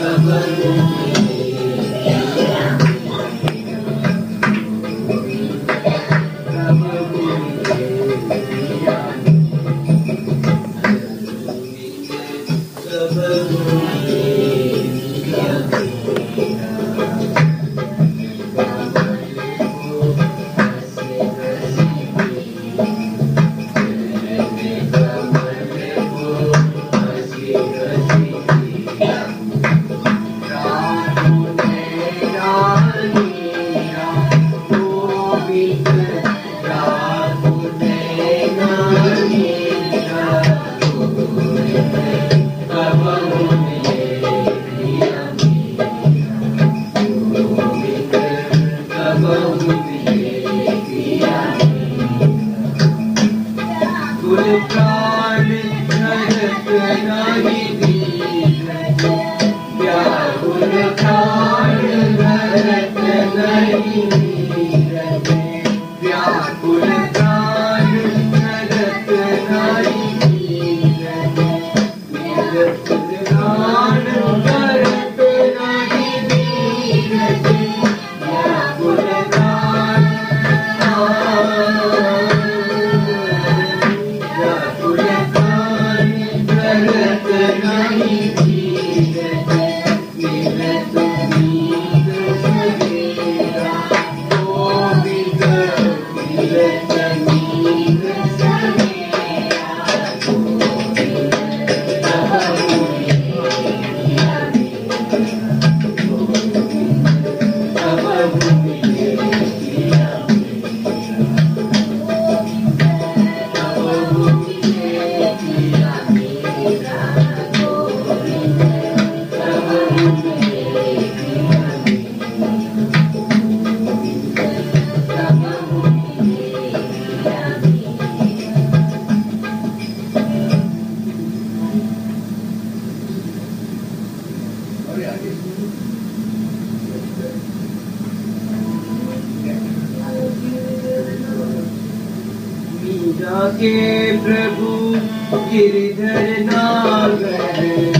Kabalumi. के प्रभु गिरिधर नाग नागर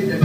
completely